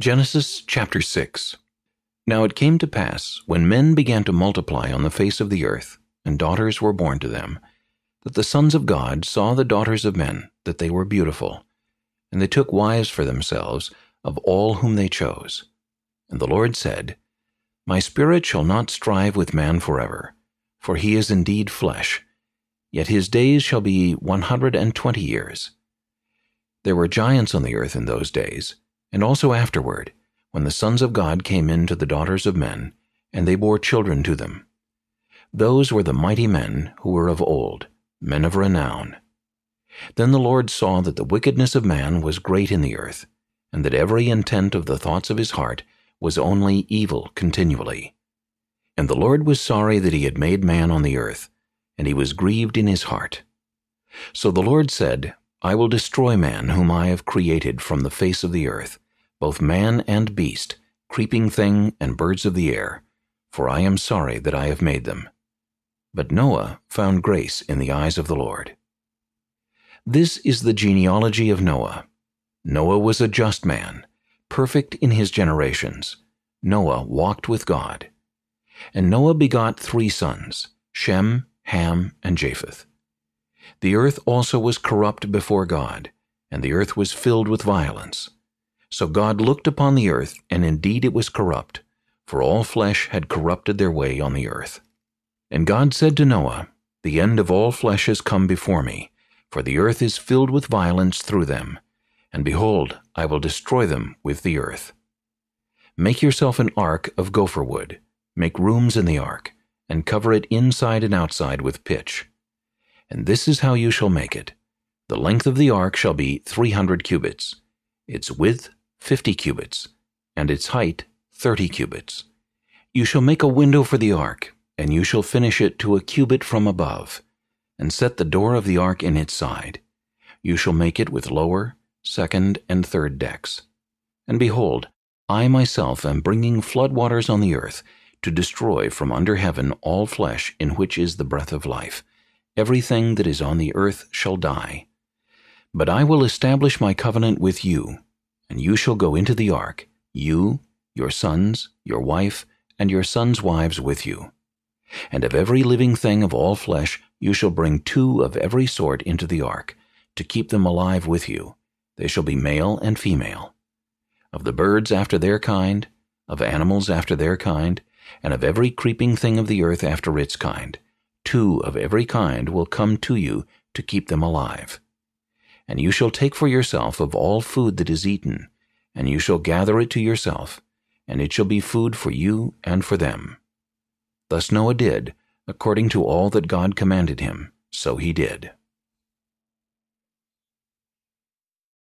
Genesis chapter 6 Now it came to pass, when men began to multiply on the face of the earth, and daughters were born to them, that the sons of God saw the daughters of men, that they were beautiful. And they took wives for themselves of all whom they chose. And the Lord said, My spirit shall not strive with man forever, for he is indeed flesh, yet his days shall be one hundred and twenty years. There were giants on the earth in those days, and also afterward, when the sons of God came in to the daughters of men, and they bore children to them. Those were the mighty men who were of old, men of renown. Then the Lord saw that the wickedness of man was great in the earth, and that every intent of the thoughts of his heart was only evil continually. And the Lord was sorry that he had made man on the earth, and he was grieved in his heart. So the Lord said, I will destroy man whom I have created from the face of the earth, both man and beast, creeping thing and birds of the air, for I am sorry that I have made them. But Noah found grace in the eyes of the Lord. This is the genealogy of Noah. Noah was a just man, perfect in his generations. Noah walked with God. And Noah begot three sons, Shem, Ham, and Japheth. The earth also was corrupt before God, and the earth was filled with violence. So God looked upon the earth, and indeed it was corrupt, for all flesh had corrupted their way on the earth. And God said to Noah, The end of all flesh has come before me, for the earth is filled with violence through them, and behold, I will destroy them with the earth. Make yourself an ark of gopher wood, make rooms in the ark, and cover it inside and outside with pitch. And this is how you shall make it. The length of the ark shall be three hundred cubits, its width fifty cubits, and its height thirty cubits. You shall make a window for the ark, and you shall finish it to a cubit from above, and set the door of the ark in its side. You shall make it with lower, second, and third decks. And behold, I myself am bringing flood waters on the earth, to destroy from under heaven all flesh in which is the breath of life, everything that is on the earth shall die. But I will establish my covenant with you, and you shall go into the ark, you, your sons, your wife, and your sons' wives with you. And of every living thing of all flesh you shall bring two of every sort into the ark, to keep them alive with you. They shall be male and female. Of the birds after their kind, of animals after their kind, and of every creeping thing of the earth after its kind, two of every kind will come to you to keep them alive. And you shall take for yourself of all food that is eaten, and you shall gather it to yourself, and it shall be food for you and for them. Thus Noah did, according to all that God commanded him, so he did.